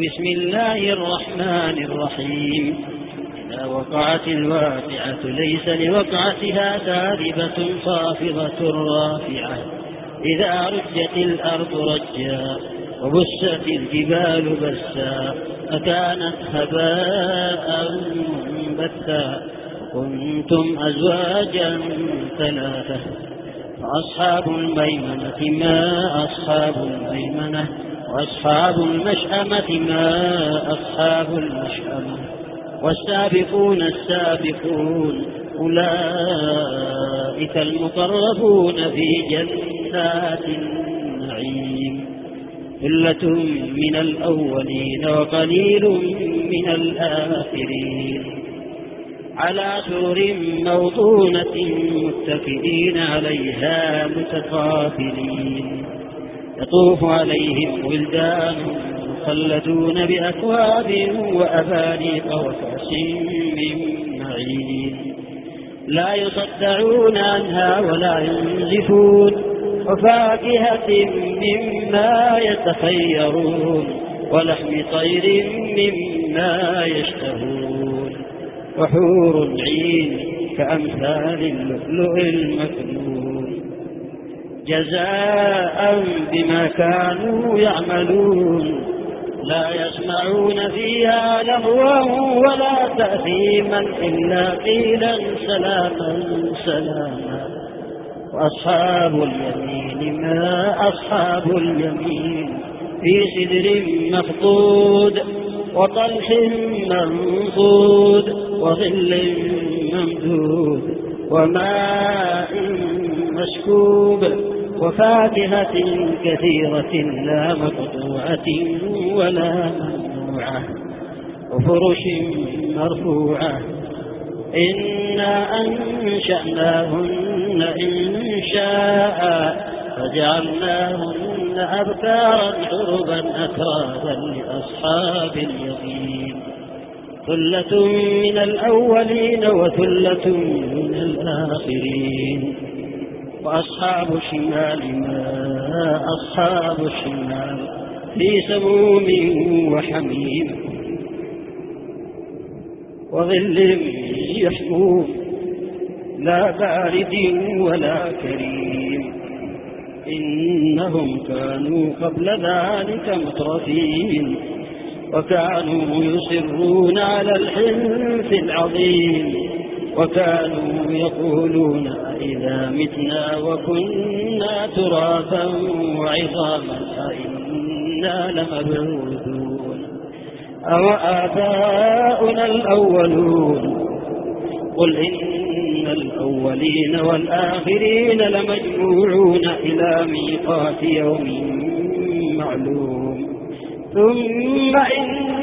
بسم الله الرحمن الرحيم. إذا وقعت الواقعة ليس لوقعتها كاذبة خافضة رافعة. إذا رجت الأرض رجا وبست الجبال بسا فكانت هباء منبثا كنتم أزواجا ثلاثة. فأصحاب الميمنة ما أصحاب الميمنة وأصحاب المشأمة ما أصحاب المشأمة والسابقون السابقون أولئك المقربون في جنات النعيم ثلة من الأولين وقليل من الآخرين على سور موضونة متكئين عليها متقابلين يطوف عليهم ولدان مخلدون بأكواب وأبانيق وكأس من معين. لا يصدعون عنها ولا ينزفون. وفاكهة مما يتخيرون ولحم طير مما يشتهون. وحور عين كأمثال اللؤلؤ المكنون. جزاء بما كانوا يعملون. لا يسمعون فيها لغوا ولا تأثيما إلا قيلا سلاما سلاما. وأصحاب اليمين ما أصحاب اليمين في سدر مخضود وطلح منضود وظل ممدود وماء مسكوب وفاكهة كثيرة لا مقطوعة ولا ممنوعة وفرش مرفوعة. إنا أنشأناهن إن شاء. فجعلناهن أبكارا عربا أترابا لأصحاب اليمين. ثلة من الأولين وثلة من الآخرين. وأصحاب الشمال ما أصحاب الشمال في سموم وحميم وظل يحموم لا بارد ولا كريم إنهم كانوا قبل ذلك مترفين وكانوا يصرون على الحنف العظيم وكانوا يقولون إذا متنا وكنا ترابا وعظاما أئنا لمبعوثون أو آباؤنا الأولون قل إن الأولين والآخرين لمجموعون إلى ميقات يوم معلوم ثم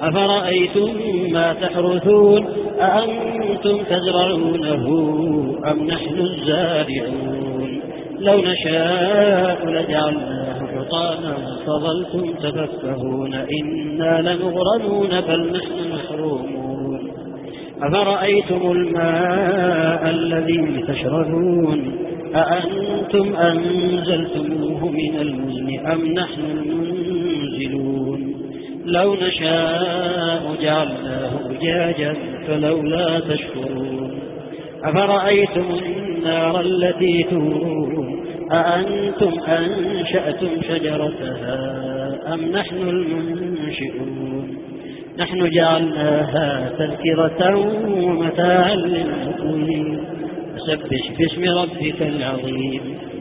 أفرأيتم ما تحرثون؟ أأنتم تزرعونه أم نحن الزارعون؟ لو نشاء لجعلناه حطاما فظلتم تفكهون إنا لمغرمون بل نحن محرومون. أفرأيتم الماء الذي تشربون؟ أأنتم أنزلتموه من المزن أم نحن المنزلون؟ لو نشاء جعلناه أجاجا فلولا تشكرون. أفرأيتم النار التي تورون؟ أأنتم أنشأتم شجرتها أم نحن المنشئون؟ نحن جعلناها تذكرة ومتاعا للمقومين فسبح باسم ربك العظيم.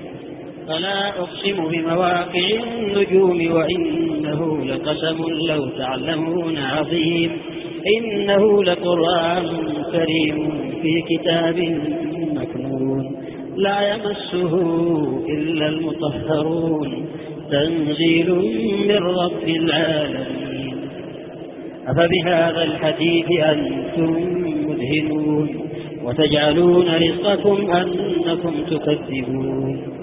فلا أقسم بمواقع النجوم وإنه لقسم لو تعلمون عظيم. إنه لقرآن كريم في كتاب مكنون. لا يمسه إلا المطهرون. تنزيل من رب العالمين. أفبهذا الحديث أنتم مدهنون وتجعلون رزقكم أنكم تكذبون.